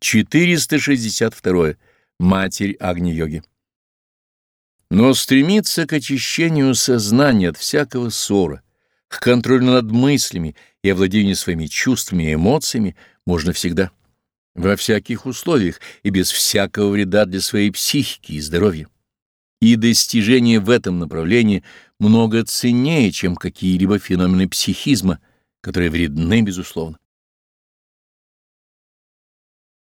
462. Матерь Агни-йоги. Но стремиться к очищению сознания от всякого ссора, к контролю над мыслями и овладению своими чувствами и эмоциями можно всегда, во всяких условиях и без всякого вреда для своей психики и здоровья. И достижение в этом направлении много ценнее, чем какие-либо феномены психизма, которые вредны, безусловно.